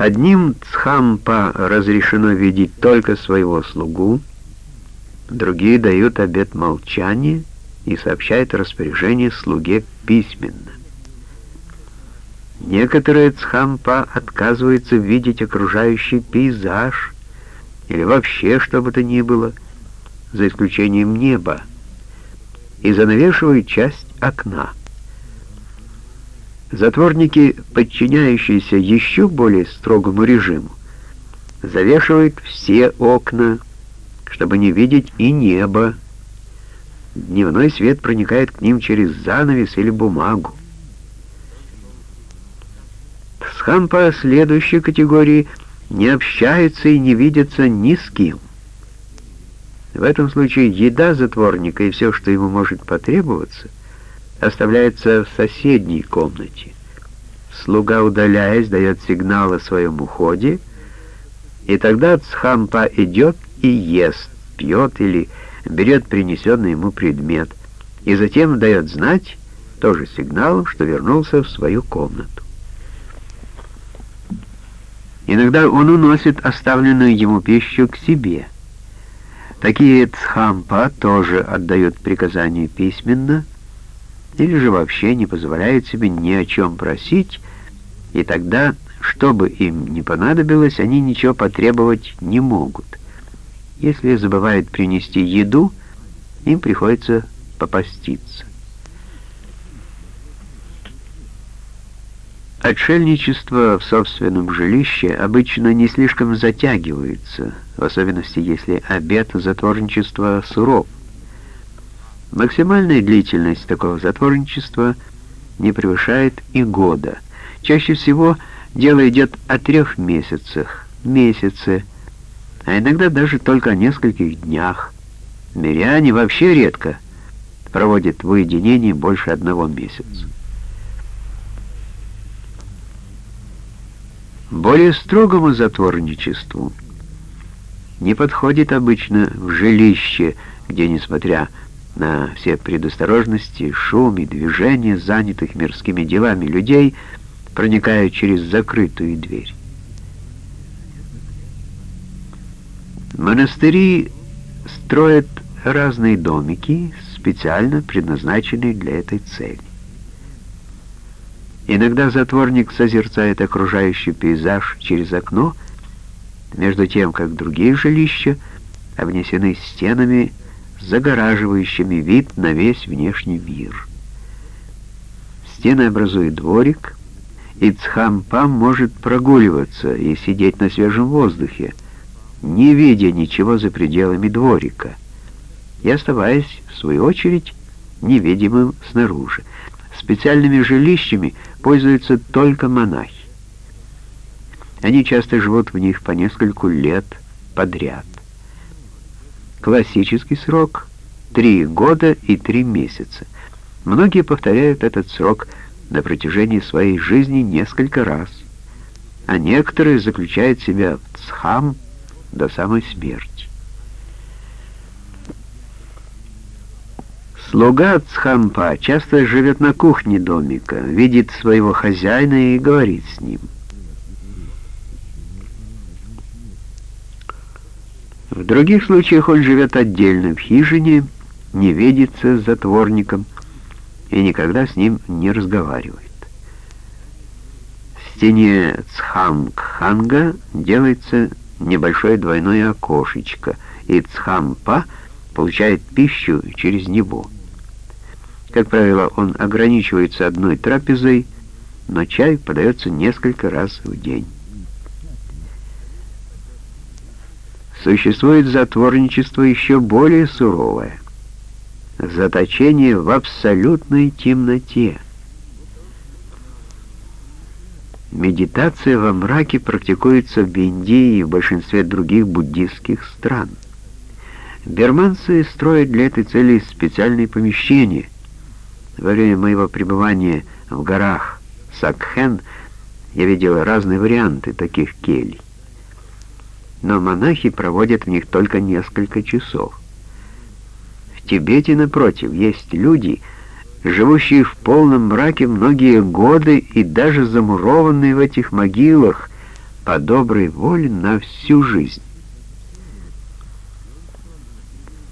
Одним цхампа разрешено видеть только своего слугу, другие дают обет молчания и сообщают распоряжение слуге письменно. Некоторые цхампа отказываются видеть окружающий пейзаж или вообще что бы то ни было, за исключением неба, и занавешивают часть окна. Затворники, подчиняющиеся еще более строгому режиму, завешивают все окна, чтобы не видеть и небо. Дневной свет проникает к ним через занавес или бумагу. Схампа следующей категории не общаются и не видятся ни с кем. В этом случае еда затворника и все, что ему может потребоваться — оставляется в соседней комнате. Слуга, удаляясь, дает сигнал о своем уходе, и тогда Цхампа идет и ест, пьет или берет принесенный ему предмет, и затем дает знать, тоже сигналом, что вернулся в свою комнату. Иногда он уносит оставленную ему пищу к себе. Такие цхампа тоже отдают приказания письменно, или же вообще не позволяют себе ни о чем просить, и тогда, что бы им ни понадобилось, они ничего потребовать не могут. Если забывают принести еду, им приходится попаститься. Отшельничество в собственном жилище обычно не слишком затягивается, в особенности если обет затворничества суров. Максимальная длительность такого затворничества не превышает и года. Чаще всего дело идет о трех месяцах, месяце, а иногда даже только о нескольких днях. Миряне вообще редко проводят в уединении больше одного месяца. Более строгому затворничеству не подходит обычно в жилище, где, несмотря на все предосторожности, шум и движение занятых мирскими делами людей проникают через закрытую дверь. Монастыри строят разные домики, специально предназначенные для этой цели. Иногда затворник созерцает окружающий пейзаж через окно, между тем, как другие жилища обнесены стенами загораживающими вид на весь внешний мир. Стены образуют дворик, и Цхампам может прогуливаться и сидеть на свежем воздухе, не видя ничего за пределами дворика, и оставаясь, в свою очередь, невидимым снаружи. Специальными жилищами пользуются только монахи. Они часто живут в них по нескольку лет подряд. Классический срок — три года и три месяца. Многие повторяют этот срок на протяжении своей жизни несколько раз, а некоторые заключают себя в цхам до самой смерти. Слуга Цхампа часто живет на кухне домика, видит своего хозяина и говорит с ним — В других случаях он живет отдельно в хижине, не видится с затворником и никогда с ним не разговаривает. В стене Цхамгханга делается небольшое двойное окошечко, и Цхампа получает пищу через него. Как правило, он ограничивается одной трапезой, но чай подается несколько раз в день. Существует затворничество еще более суровое. Заточение в абсолютной темноте. Медитация во мраке практикуется в Индии и в большинстве других буддистских стран. Берманцы строят для этой цели специальные помещения. Во время моего пребывания в горах Сакхен я видел разные варианты таких келий но монахи проводят в них только несколько часов. В Тибете, напротив, есть люди, живущие в полном мраке многие годы и даже замурованные в этих могилах, по доброй воле на всю жизнь.